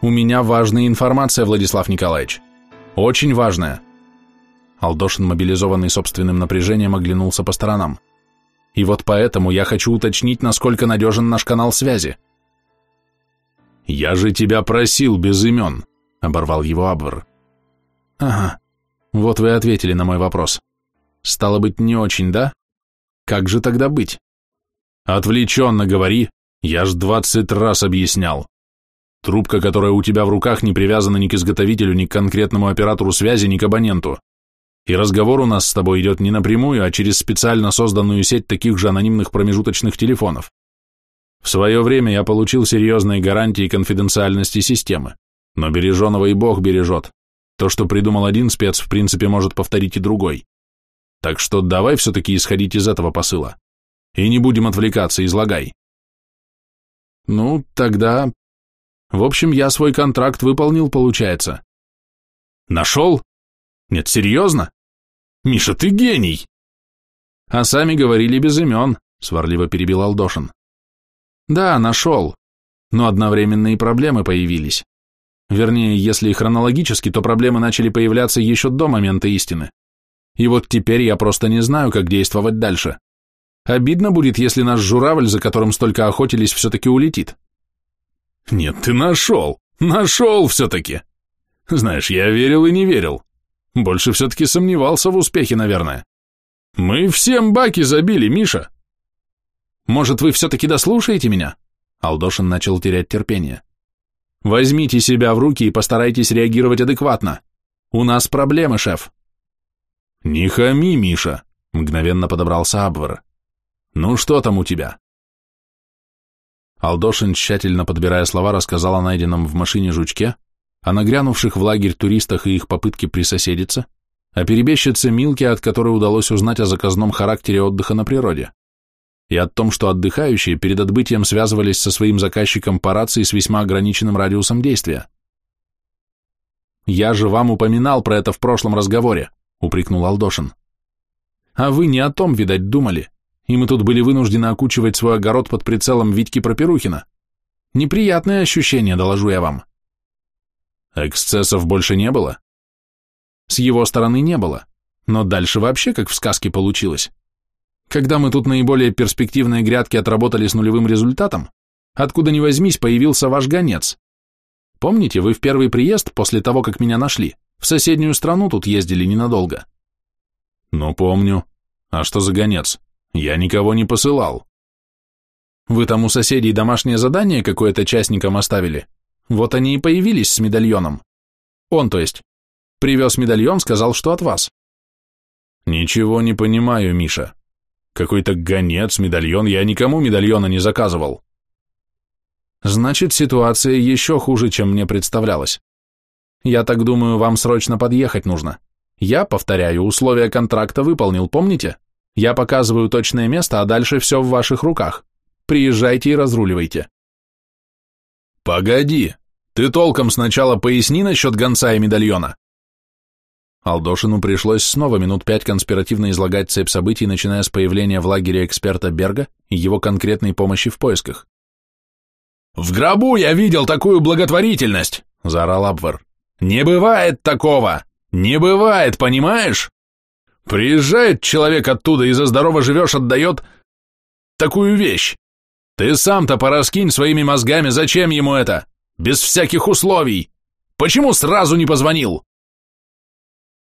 У меня важная информация, Владислав Николаевич. Очень важная. Алдошин, мобилизованный собственным напряжением, оглянулся по сторонам. И вот поэтому я хочу уточнить, насколько надежен наш канал связи. «Я же тебя просил без имен», — оборвал его Абвар. «Ага, вот вы ответили на мой вопрос. Стало быть, не очень, да? Как же тогда быть?» «Отвлеченно говори, я ж двадцать раз объяснял. Трубка, которая у тебя в руках, не привязана ни к изготовителю, ни к конкретному оператору связи, ни к абоненту. И разговор у нас с тобой идет не напрямую, а через специально созданную сеть таких же анонимных промежуточных телефонов. В свое время я получил серьезные гарантии конфиденциальности системы, но береженого и Бог бережет. То, что придумал один спец, в принципе, может повторить и другой. Так что давай все-таки исходить из этого посыла. И не будем отвлекаться, излагай. Ну, тогда... В общем, я свой контракт выполнил, получается. Нашел? Нет, серьезно? Миша, ты гений! А сами говорили без имен, сварливо перебил Алдошин. Да, нашел. Но одновременно и проблемы появились. Вернее, если хронологически, то проблемы начали появляться еще до момента истины. И вот теперь я просто не знаю, как действовать дальше. Обидно будет, если наш журавль, за которым столько охотились, все-таки улетит. Нет, ты нашел, нашел все-таки. Знаешь, я верил и не верил. Больше все-таки сомневался в успехе, наверное. Мы всем баки забили, Миша. Может, вы все-таки дослушаете меня? Алдошин начал терять терпение. Возьмите себя в руки и постарайтесь реагировать адекватно. У нас проблемы, шеф. Не хами, Миша, мгновенно подобрался Абвар. Ну что там у тебя? Алдошин, тщательно подбирая слова, рассказал о найденном в машине жучке, о нагрянувших в лагерь туристах и их попытке присоседиться, о перебежчице Милке, от которой удалось узнать о заказном характере отдыха на природе и о том, что отдыхающие перед отбытием связывались со своим заказчиком по рации с весьма ограниченным радиусом действия. «Я же вам упоминал про это в прошлом разговоре», — упрекнул Алдошин. «А вы не о том, видать, думали, и мы тут были вынуждены окучивать свой огород под прицелом Витьки Пропирухина. Неприятное ощущение, доложу я вам». «Эксцессов больше не было?» «С его стороны не было, но дальше вообще как в сказке получилось». Когда мы тут наиболее перспективные грядки отработали с нулевым результатом, откуда ни возьмись появился ваш гонец. Помните, вы в первый приезд, после того, как меня нашли, в соседнюю страну тут ездили ненадолго? Ну, помню. А что за гонец? Я никого не посылал. Вы там у соседей домашнее задание какое-то частникам оставили? Вот они и появились с медальоном. Он, то есть. Привез медальон, сказал, что от вас. Ничего не понимаю, Миша. Какой-то гонец, медальон, я никому медальона не заказывал. Значит, ситуация еще хуже, чем мне представлялось. Я так думаю, вам срочно подъехать нужно. Я, повторяю, условия контракта выполнил, помните? Я показываю точное место, а дальше все в ваших руках. Приезжайте и разруливайте. Погоди, ты толком сначала поясни насчет гонца и медальона. Алдошину пришлось снова минут пять конспиративно излагать цепь событий, начиная с появления в лагере эксперта Берга и его конкретной помощи в поисках. «В гробу я видел такую благотворительность!» — заорал Абвар. «Не бывает такого! Не бывает, понимаешь? Приезжает человек оттуда и за здорово живешь отдает такую вещь. Ты сам-то пораскинь своими мозгами, зачем ему это? Без всяких условий! Почему сразу не позвонил?»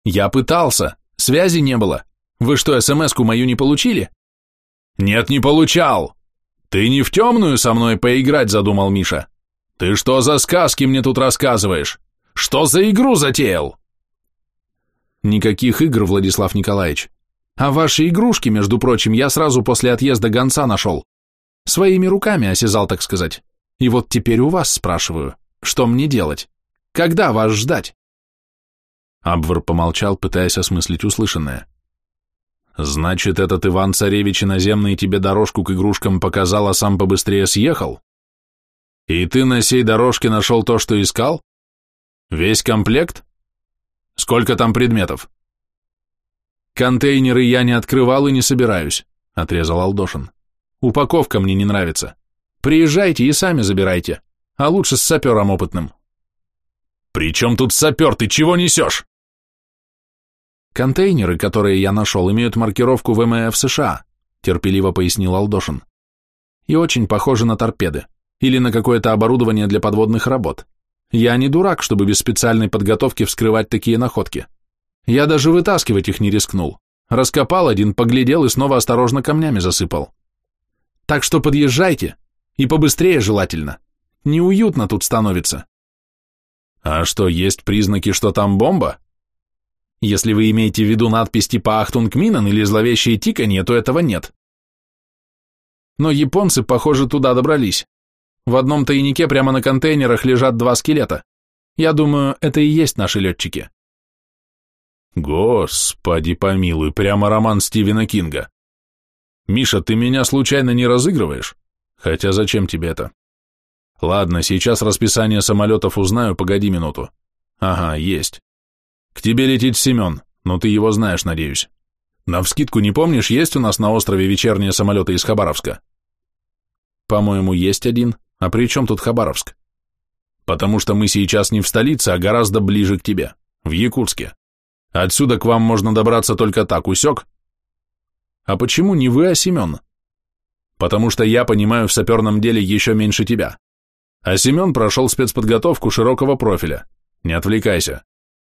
Я пытался, связи не было. Вы что, смс-ку мою не получили? Нет, не получал. Ты не в темную со мной поиграть задумал Миша. Ты что за сказки мне тут рассказываешь? Что за игру затеял? Никаких игр, Владислав Николаевич. А ваши игрушки, между прочим, я сразу после отъезда гонца нашел. Своими руками осязал, так сказать. И вот теперь у вас спрашиваю, что мне делать? Когда вас ждать? Абвар помолчал, пытаясь осмыслить услышанное. «Значит, этот Иван-царевич иноземный тебе дорожку к игрушкам показал, а сам побыстрее съехал? И ты на сей дорожке нашел то, что искал? Весь комплект? Сколько там предметов?» «Контейнеры я не открывал и не собираюсь», — отрезал Алдошин. «Упаковка мне не нравится. Приезжайте и сами забирайте, а лучше с сапером опытным. «При чем тут сапер? Ты чего несешь?» «Контейнеры, которые я нашел, имеют маркировку ВМФ США», терпеливо пояснил Алдошин. «И очень похожи на торпеды или на какое-то оборудование для подводных работ. Я не дурак, чтобы без специальной подготовки вскрывать такие находки. Я даже вытаскивать их не рискнул. Раскопал один, поглядел и снова осторожно камнями засыпал. Так что подъезжайте, и побыстрее желательно. Неуютно тут становится. А что, есть признаки, что там бомба? Если вы имеете в виду надпись типа «Achtung Minen» или зловещее тиканье, то этого нет. Но японцы, похоже, туда добрались. В одном тайнике прямо на контейнерах лежат два скелета. Я думаю, это и есть наши летчики. Господи помилуй, прямо роман Стивена Кинга. Миша, ты меня случайно не разыгрываешь? Хотя зачем тебе это? Ладно, сейчас расписание самолетов узнаю, погоди минуту. Ага, есть. К тебе летит Семен, но ты его знаешь, надеюсь. Навскидку не помнишь, есть у нас на острове вечерние самолеты из Хабаровска? По-моему, есть один. А при чем тут Хабаровск? Потому что мы сейчас не в столице, а гораздо ближе к тебе, в Якутске. Отсюда к вам можно добраться только так, усек? А почему не вы, а Семен? Потому что я понимаю в саперном деле еще меньше тебя. А Семен прошел спецподготовку широкого профиля. Не отвлекайся.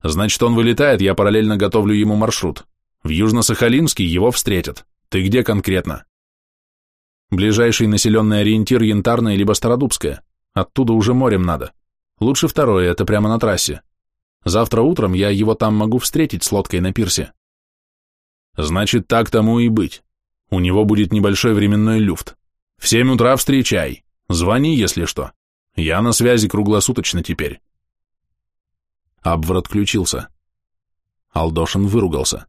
Значит, он вылетает, я параллельно готовлю ему маршрут. В Южно-Сахалинске его встретят. Ты где конкретно? Ближайший населенный ориентир Янтарное либо Стародубское. Оттуда уже морем надо. Лучше второе, это прямо на трассе. Завтра утром я его там могу встретить с лодкой на пирсе. Значит, так тому и быть. У него будет небольшой временной люфт. В семь утра встречай. Звони, если что. Я на связи круглосуточно теперь. Абвар отключился. Алдошин выругался.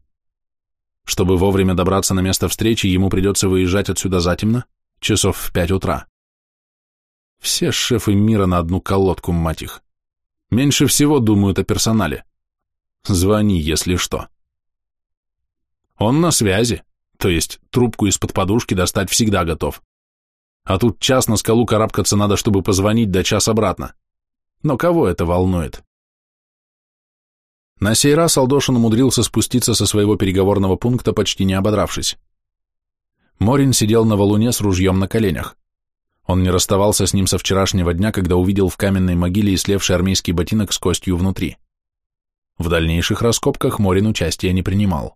Чтобы вовремя добраться на место встречи, ему придется выезжать отсюда затемно, часов в пять утра. Все шефы мира на одну колодку, мать их. Меньше всего думают о персонале. Звони, если что. Он на связи, то есть трубку из-под подушки достать всегда готов. А тут час на скалу карабкаться надо, чтобы позвонить, до час обратно. Но кого это волнует? На сей раз Алдошин умудрился спуститься со своего переговорного пункта, почти не ободравшись. Морин сидел на валуне с ружьем на коленях. Он не расставался с ним со вчерашнего дня, когда увидел в каменной могиле ислевший армейский ботинок с костью внутри. В дальнейших раскопках Морин участия не принимал.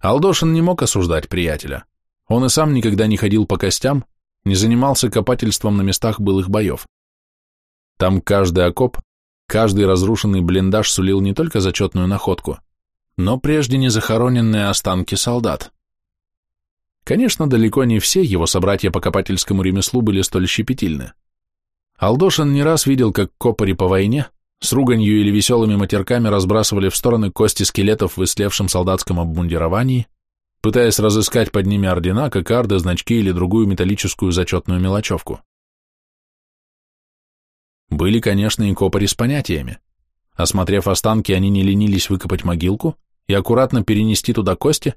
Алдошин не мог осуждать приятеля. Он и сам никогда не ходил по костям, не занимался копательством на местах былых боев. Там каждый окоп Каждый разрушенный блиндаж сулил не только зачетную находку, но прежде не захороненные останки солдат. Конечно, далеко не все его собратья по копательскому ремеслу были столь щепетильны. Алдошин не раз видел, как копари по войне с руганью или веселыми матерками разбрасывали в стороны кости скелетов в ислевшем солдатском обмундировании, пытаясь разыскать под ними ордена, кокарды, значки или другую металлическую зачетную мелочевку. Были, конечно, и копари с понятиями. Осмотрев останки, они не ленились выкопать могилку и аккуратно перенести туда кости,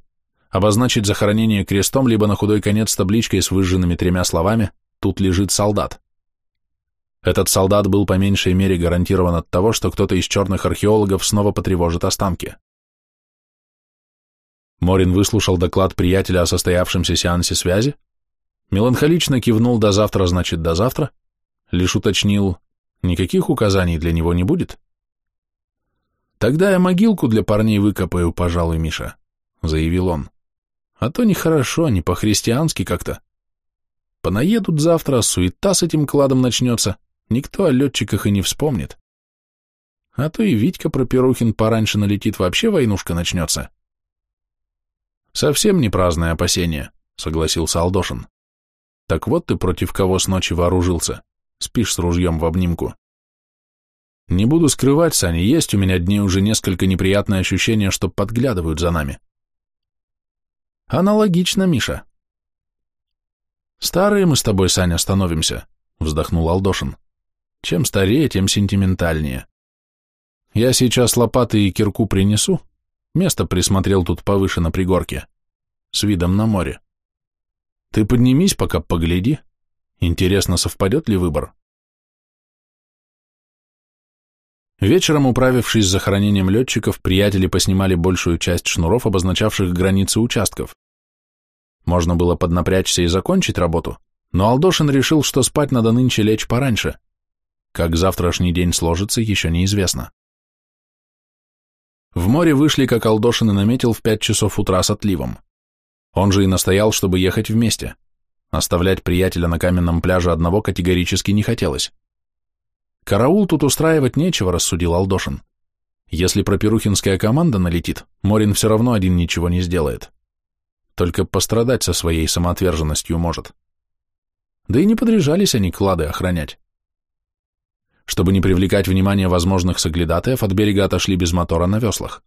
обозначить захоронение крестом, либо на худой конец табличкой с выжженными тремя словами «Тут лежит солдат». Этот солдат был по меньшей мере гарантирован от того, что кто-то из черных археологов снова потревожит останки. Морин выслушал доклад приятеля о состоявшемся сеансе связи, меланхолично кивнул «до завтра, значит, до завтра», лишь уточнил Никаких указаний для него не будет? Тогда я могилку для парней выкопаю, пожалуй, Миша, заявил он. А то нехорошо, не по-христиански как-то. Понаедут завтра, суета с этим кладом начнется, никто о летчиках и не вспомнит. А то и Витька Пропирухин пораньше налетит, вообще войнушка начнется. Совсем не праздное опасение, согласился Алдошин. Так вот ты против кого с ночи вооружился. Спишь с ружьем в обнимку. Не буду скрывать, Саня, есть у меня дни уже несколько неприятное ощущение, что подглядывают за нами. Аналогично, Миша. Старые мы с тобой, Саня, становимся, вздохнул Алдошин. Чем старее, тем сентиментальнее. Я сейчас лопаты и кирку принесу. Место присмотрел тут повыше на пригорке, с видом на море. Ты поднимись, пока погляди, Интересно, совпадет ли выбор? Вечером, управившись захоронением летчиков, приятели поснимали большую часть шнуров, обозначавших границы участков. Можно было поднапрячься и закончить работу, но Алдошин решил, что спать надо нынче лечь пораньше. Как завтрашний день сложится, еще неизвестно. В море вышли, как Алдошин и наметил, в пять часов утра с отливом. Он же и настоял, чтобы ехать вместе. Оставлять приятеля на каменном пляже одного категорически не хотелось. Караул тут устраивать нечего, рассудил Алдошин. Если пропирухинская команда налетит, Морин все равно один ничего не сделает. Только пострадать со своей самоотверженностью может. Да и не подряжались они клады охранять. Чтобы не привлекать внимание возможных соглядатаев, от берега отошли без мотора на веслах.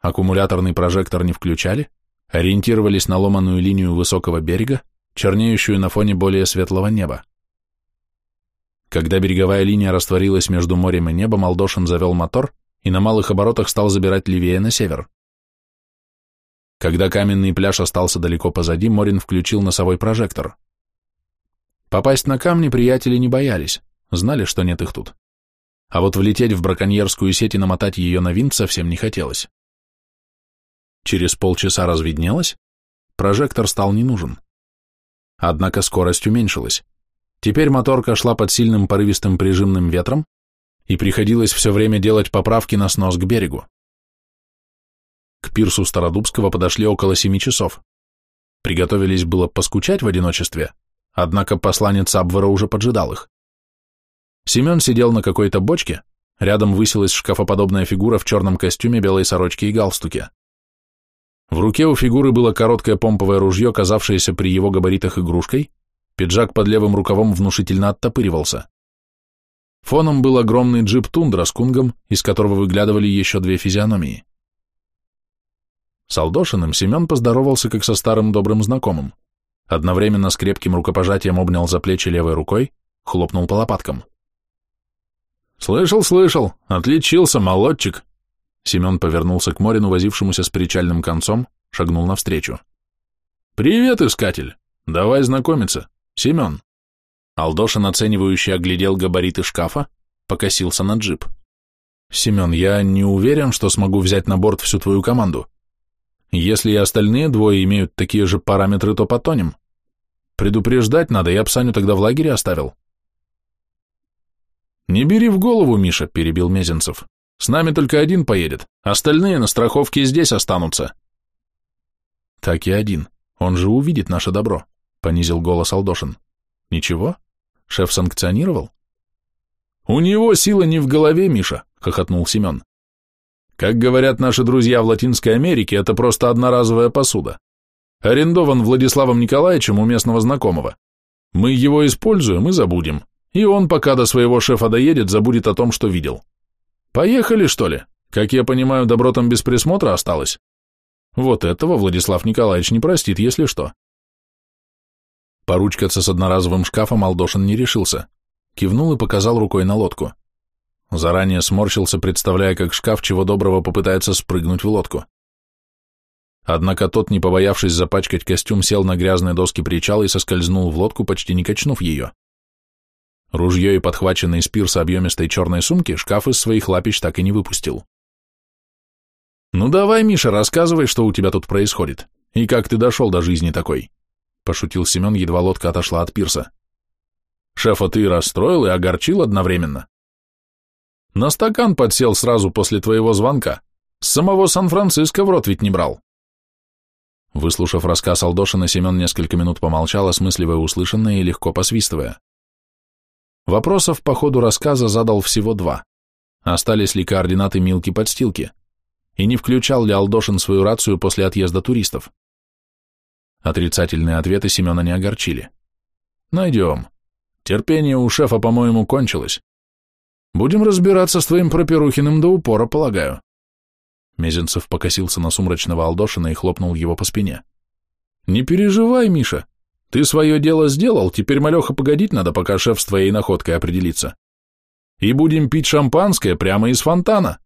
Аккумуляторный прожектор не включали, ориентировались на ломаную линию высокого берега, чернеющую на фоне более светлого неба. Когда береговая линия растворилась между морем и небом, Алдошин завел мотор и на малых оборотах стал забирать левее на север. Когда каменный пляж остался далеко позади, Морин включил носовой прожектор. Попасть на камни приятели не боялись, знали, что нет их тут. А вот влететь в браконьерскую сеть и намотать ее на винт совсем не хотелось. Через полчаса разведнелось, прожектор стал не нужен. Однако скорость уменьшилась. Теперь моторка шла под сильным порывистым прижимным ветром, и приходилось все время делать поправки на снос к берегу. К пирсу Стародубского подошли около семи часов. Приготовились было поскучать в одиночестве, однако посланец Абвера уже поджидал их. Семен сидел на какой-то бочке, рядом высилась шкафоподобная фигура в черном костюме, белой сорочке и галстуке. В руке у фигуры было короткое помповое ружье, казавшееся при его габаритах игрушкой, пиджак под левым рукавом внушительно оттопыривался. Фоном был огромный джип Тундра с кунгом, из которого выглядывали еще две физиономии. С Алдошиным Семен поздоровался как со старым добрым знакомым. Одновременно с крепким рукопожатием обнял за плечи левой рукой, хлопнул по лопаткам. «Слышал, слышал, отличился, молодчик!» Семен повернулся к Морину, возившемуся с причальным концом, шагнул навстречу. «Привет, искатель! Давай знакомиться. Семен!» Алдошин, оценивающий, оглядел габариты шкафа, покосился на джип. «Семен, я не уверен, что смогу взять на борт всю твою команду. Если и остальные двое имеют такие же параметры, то потонем. Предупреждать надо, я Псаню тогда в лагере оставил». «Не бери в голову, Миша», — перебил Мезенцев. С нами только один поедет, остальные на страховке здесь останутся. Так и один. Он же увидит наше добро, понизил голос Алдошин. Ничего? Шеф санкционировал? У него сила не в голове, Миша, хохотнул Семен. Как говорят наши друзья в Латинской Америке, это просто одноразовая посуда. Арендован Владиславом Николаевичем у местного знакомого. Мы его используем и забудем. И он, пока до своего шефа доедет, забудет о том, что видел. Поехали, что ли? Как я понимаю, добро там без присмотра осталось? Вот этого Владислав Николаевич не простит, если что. Поручкаться с одноразовым шкафом Алдошин не решился. Кивнул и показал рукой на лодку. Заранее сморщился, представляя, как шкаф чего доброго попытается спрыгнуть в лодку. Однако тот, не побоявшись запачкать костюм, сел на грязные доски причала и соскользнул в лодку, почти не качнув ее. Ружье и подхваченный из пирса объемистой черной сумки шкаф из своих лапищ так и не выпустил. «Ну давай, Миша, рассказывай, что у тебя тут происходит, и как ты дошел до жизни такой», — пошутил Семен, едва лодка отошла от пирса. «Шефа ты расстроил и огорчил одновременно. На стакан подсел сразу после твоего звонка, с самого Сан-Франциско в рот ведь не брал». Выслушав рассказ Алдошина, Семен несколько минут помолчал, осмысливая услышанное и легко посвистывая. Вопросов по ходу рассказа задал всего два. Остались ли координаты Милки-подстилки? И не включал ли Алдошин свою рацию после отъезда туристов? Отрицательные ответы Семена не огорчили. Найдем. Терпение у шефа, по-моему, кончилось. Будем разбираться с твоим Проперухиным до упора, полагаю. Мезенцев покосился на сумрачного Алдошина и хлопнул его по спине. Не переживай, Миша, ты свое дело сделал, теперь, малеха, погодить надо, пока шеф с твоей находкой определится. И будем пить шампанское прямо из фонтана.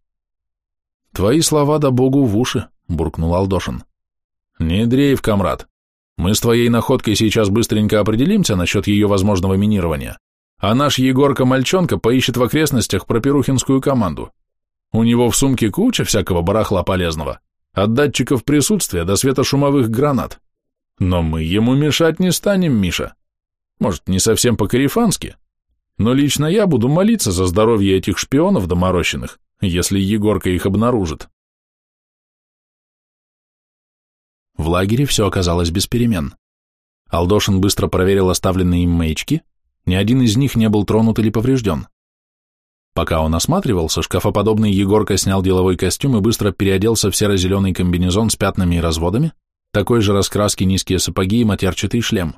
Твои слова да богу в уши, буркнул Алдошин. Не дрейф, комрад. Мы с твоей находкой сейчас быстренько определимся насчет ее возможного минирования, а наш Егорка-мальчонка поищет в окрестностях пропирухинскую команду. У него в сумке куча всякого барахла полезного, от датчиков присутствия до светошумовых гранат. Но мы ему мешать не станем, Миша. Может, не совсем по-карифански, но лично я буду молиться за здоровье этих шпионов доморощенных, если Егорка их обнаружит. В лагере все оказалось без перемен. Алдошин быстро проверил оставленные им маячки, ни один из них не был тронут или поврежден. Пока он осматривался, шкафоподобный Егорка снял деловой костюм и быстро переоделся в серо-зеленый комбинезон с пятнами и разводами, такой же раскраски низкие сапоги и матерчатый шлем.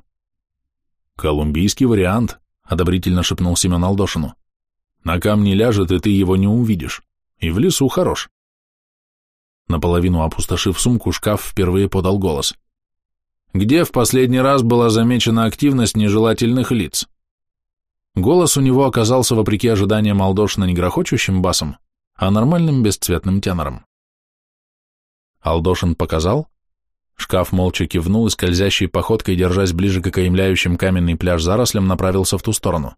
«Колумбийский вариант», — одобрительно шепнул Семен Алдошину. «На камне ляжет, и ты его не увидишь. И в лесу хорош». Наполовину опустошив сумку, шкаф впервые подал голос. «Где в последний раз была замечена активность нежелательных лиц?» Голос у него оказался, вопреки ожиданиям Алдошина, не грохочущим басом, а нормальным бесцветным тенором. Алдошин показал, шкаф молча кивнул и скользящей походкой, держась ближе к окаемляющим каменный пляж зарослям, направился в ту сторону.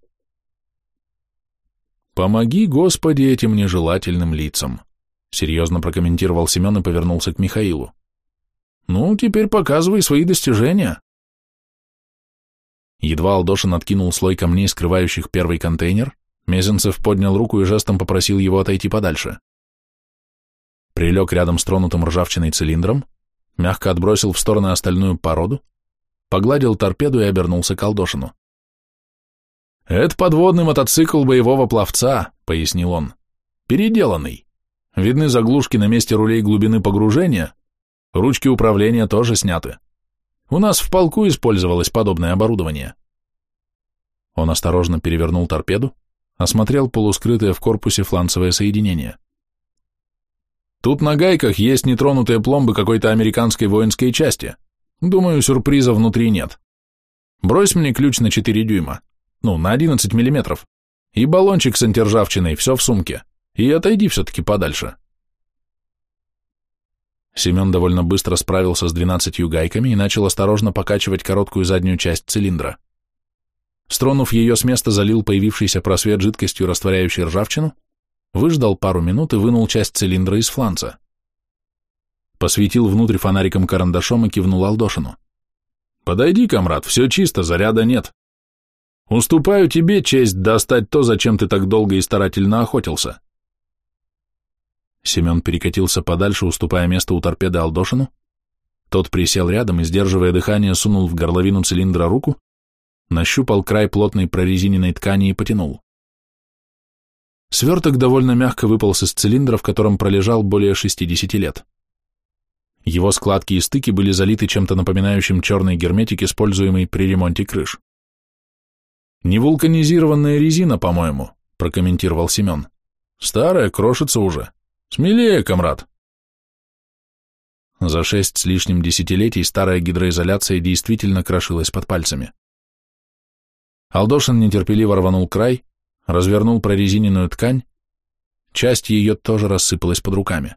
«Помоги, Господи, этим нежелательным лицам», — серьезно прокомментировал Семен и повернулся к Михаилу. «Ну, теперь показывай свои достижения». Едва Алдошин откинул слой камней, скрывающих первый контейнер, Мезенцев поднял руку и жестом попросил его отойти подальше. Прилег рядом с тронутым ржавчиной цилиндром, мягко отбросил в стороны остальную породу, погладил торпеду и обернулся к Алдошину. «Это подводный мотоцикл боевого пловца», — пояснил он. «Переделанный. Видны заглушки на месте рулей глубины погружения, ручки управления тоже сняты. У нас в полку использовалось подобное оборудование. Он осторожно перевернул торпеду, осмотрел полускрытое в корпусе фланцевое соединение. Тут на гайках есть нетронутые пломбы какой-то американской воинской части. Думаю, сюрприза внутри нет. Брось мне ключ на 4 дюйма, ну, на 11 миллиметров, и баллончик с антиржавчиной, все в сумке, и отойди все-таки подальше. Семен довольно быстро справился с двенадцатью гайками и начал осторожно покачивать короткую заднюю часть цилиндра. Стронув ее с места, залил появившийся просвет жидкостью, растворяющей ржавчину, выждал пару минут и вынул часть цилиндра из фланца. Посветил внутрь фонариком-карандашом и кивнул Алдошину. «Подойди, комрад, все чисто, заряда нет. Уступаю тебе честь достать то, зачем ты так долго и старательно охотился. Семен перекатился подальше, уступая место у торпеды Алдошину. Тот присел рядом и, сдерживая дыхание, сунул в горловину цилиндра руку, нащупал край плотной прорезиненной ткани и потянул. Сверток довольно мягко выполз из цилиндра, в котором пролежал более 60 лет. Его складки и стыки были залиты чем-то напоминающим черный герметик, используемый при ремонте крыш. «Не вулканизированная резина, по-моему», — прокомментировал Семен. «Старая, крошится уже. Смелее, комрад. За шесть с лишним десятилетий старая гидроизоляция действительно крошилась под пальцами. Алдошин нетерпеливо рванул край, развернул прорезиненную ткань, часть ее тоже рассыпалась под руками.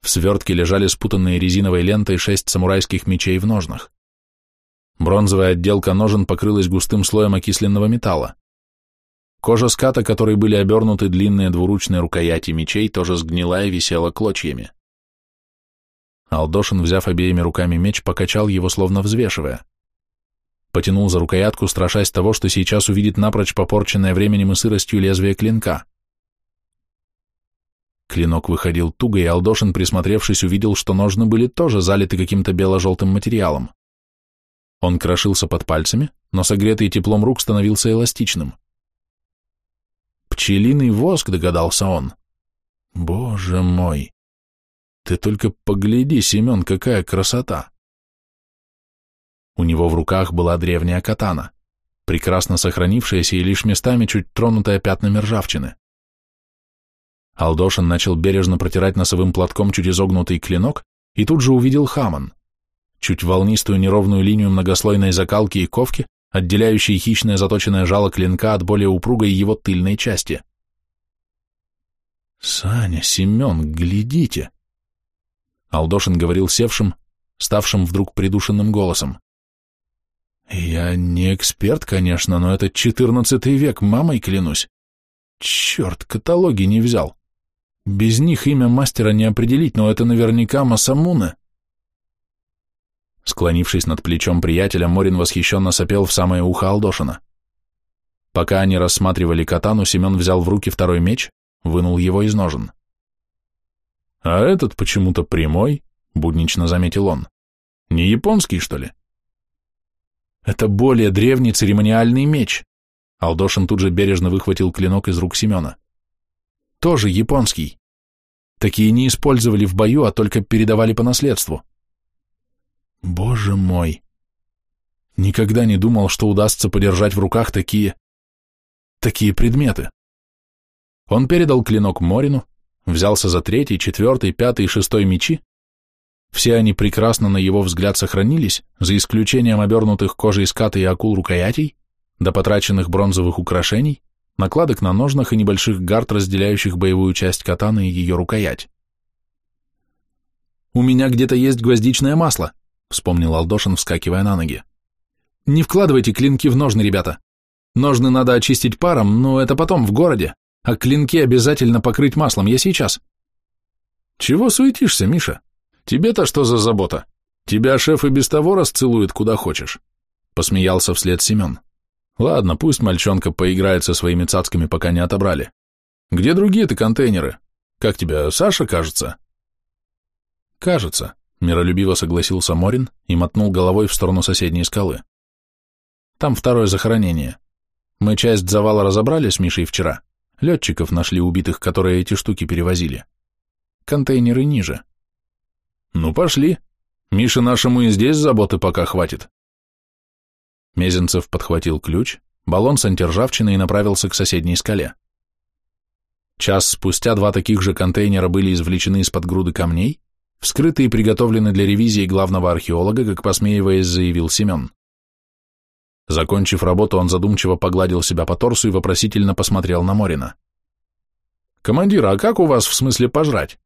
В свертке лежали спутанные резиновой лентой шесть самурайских мечей в ножнах. Бронзовая отделка ножен покрылась густым слоем окисленного металла. Кожа ската, которой были обернуты длинные двуручные рукояти мечей, тоже сгнила и висела клочьями. Алдошин, взяв обеими руками меч, покачал его, словно взвешивая. Потянул за рукоятку, страшась того, что сейчас увидит напрочь попорченное временем и сыростью лезвие клинка. Клинок выходил туго, и Алдошин, присмотревшись, увидел, что ножны были тоже залиты каким-то бело-желтым материалом. Он крошился под пальцами, но согретый теплом рук становился эластичным. Пчелиный воск, догадался он. Боже мой! Ты только погляди, Семен, какая красота! У него в руках была древняя катана, прекрасно сохранившаяся и лишь местами чуть тронутая пятнами ржавчины. Алдошин начал бережно протирать носовым платком чуть изогнутый клинок и тут же увидел хаман, чуть волнистую неровную линию многослойной закалки и ковки, отделяющий хищное заточенное жало клинка от более упругой его тыльной части. «Саня, Семен, глядите!» Алдошин говорил севшим, ставшим вдруг придушенным голосом. Я не эксперт, конечно, но это четырнадцатый век, мамой клянусь. Черт, каталоги не взял. Без них имя мастера не определить, но это наверняка Масамуна. Склонившись над плечом приятеля, Морин восхищенно сопел в самое ухо Алдошина. Пока они рассматривали катану, Семен взял в руки второй меч, вынул его из ножен. «А этот почему-то прямой», — буднично заметил он. «Не японский, что ли?» «Это более древний церемониальный меч», — Алдошин тут же бережно выхватил клинок из рук Семена. «Тоже японский. Такие не использовали в бою, а только передавали по наследству». Боже мой! Никогда не думал, что удастся подержать в руках такие... такие предметы. Он передал клинок Морину, взялся за третий, четвертый, пятый и шестой мечи. Все они прекрасно на его взгляд сохранились, за исключением обернутых кожей ската и акул рукоятей, до потраченных бронзовых украшений, накладок на ножнах и небольших гард, разделяющих боевую часть катаны и ее рукоять. «У меня где-то есть гвоздичное масло», — вспомнил Алдошин, вскакивая на ноги. «Не вкладывайте клинки в ножны, ребята. Ножны надо очистить паром, но это потом, в городе, а клинки обязательно покрыть маслом, я сейчас». «Чего суетишься, Миша? Тебе-то что за забота? Тебя шеф и без того расцелует куда хочешь», — посмеялся вслед Семен. «Ладно, пусть мальчонка поиграет со своими цацками, пока не отобрали. Где другие-то контейнеры? Как тебя, Саша, кажется?» «Кажется», Миролюбиво согласился Морин и мотнул головой в сторону соседней скалы. Там второе захоронение. Мы часть завала разобрали с Мишей вчера. Летчиков нашли убитых, которые эти штуки перевозили. Контейнеры ниже. Ну, пошли. Мише нашему и здесь заботы пока хватит. Мезенцев подхватил ключ, баллон с антиржавчиной и направился к соседней скале. Час спустя два таких же контейнера были извлечены из-под груды камней, вскрыты и приготовлены для ревизии главного археолога, как посмеиваясь, заявил Семен. Закончив работу, он задумчиво погладил себя по торсу и вопросительно посмотрел на Морина. «Командир, а как у вас в смысле пожрать?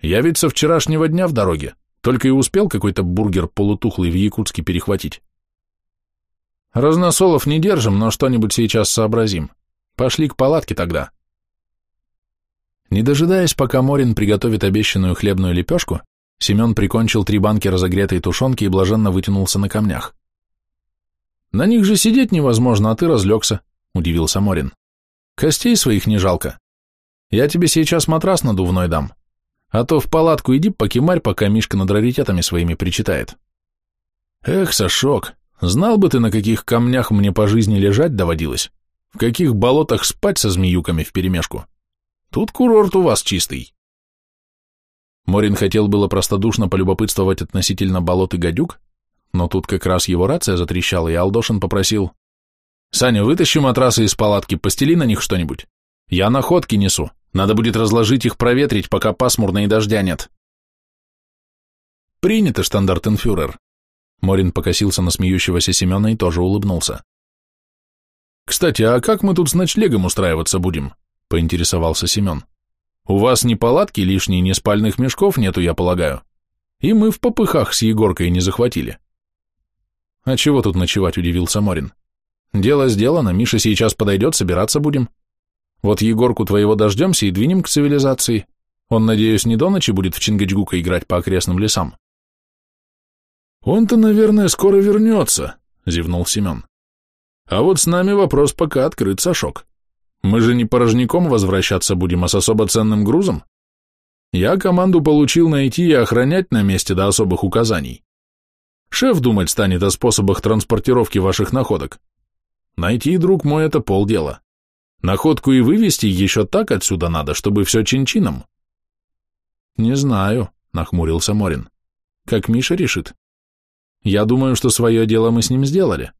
Я ведь со вчерашнего дня в дороге, только и успел какой-то бургер полутухлый в Якутске перехватить». «Разносолов не держим, но что-нибудь сейчас сообразим. Пошли к палатке тогда». Не дожидаясь, пока Морин приготовит обещанную хлебную лепешку, Семен прикончил три банки разогретой тушенки и блаженно вытянулся на камнях. «На них же сидеть невозможно, а ты разлегся», — удивился Морин. «Костей своих не жалко. Я тебе сейчас матрас надувной дам, а то в палатку иди покемарь, пока Мишка над раритетами своими причитает». «Эх, Сашок, знал бы ты, на каких камнях мне по жизни лежать доводилось, в каких болотах спать со змеюками вперемешку. Тут курорт у вас чистый». Морин хотел было простодушно полюбопытствовать относительно болот и гадюк, но тут как раз его рация затрещала, и Алдошин попросил, «Саня, вытащи матрасы из палатки, постели на них что-нибудь. Я находки несу, надо будет разложить их, проветрить, пока пасмурно и дождя нет». «Принято, штандартенфюрер». Морин покосился на смеющегося Семена и тоже улыбнулся. «Кстати, а как мы тут с ночлегом устраиваться будем?» — поинтересовался Семен. У вас ни палатки лишней, ни спальных мешков нету, я полагаю. И мы в попыхах с Егоркой не захватили. А чего тут ночевать, удивился Морин. Дело сделано, Миша сейчас подойдет, собираться будем. Вот Егорку твоего дождемся и двинем к цивилизации. Он, надеюсь, не до ночи будет в Чингачгука играть по окрестным лесам. Он-то, наверное, скоро вернется, зевнул Семен. А вот с нами вопрос пока открыт, Сашок. Мы же не порожняком возвращаться будем, а с особо ценным грузом. Я команду получил найти и охранять на месте до особых указаний. Шеф думать станет о способах транспортировки ваших находок. Найти, друг мой, это полдела. Находку и вывести еще так отсюда надо, чтобы все чин-чином. Не знаю, нахмурился Морин. Как Миша решит. Я думаю, что свое дело мы с ним сделали.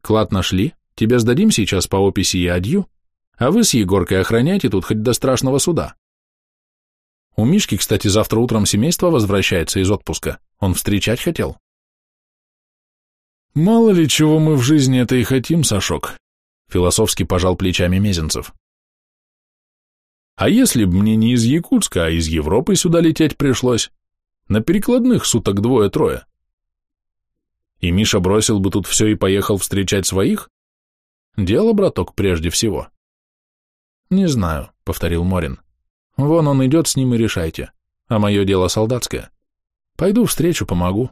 Клад нашли, тебе сдадим сейчас по описи и адью, а вы с Егоркой охраняйте тут хоть до страшного суда. У Мишки, кстати, завтра утром семейство возвращается из отпуска. Он встречать хотел. Мало ли чего мы в жизни это и хотим, Сашок, философски пожал плечами Мезенцев. А если б мне не из Якутска, а из Европы сюда лететь пришлось? На перекладных суток двое-трое. И Миша бросил бы тут все и поехал встречать своих? Дело, браток, прежде всего. Не знаю, повторил Морин. Вон он идет с ним и решайте. А мое дело солдатское. Пойду встречу, помогу.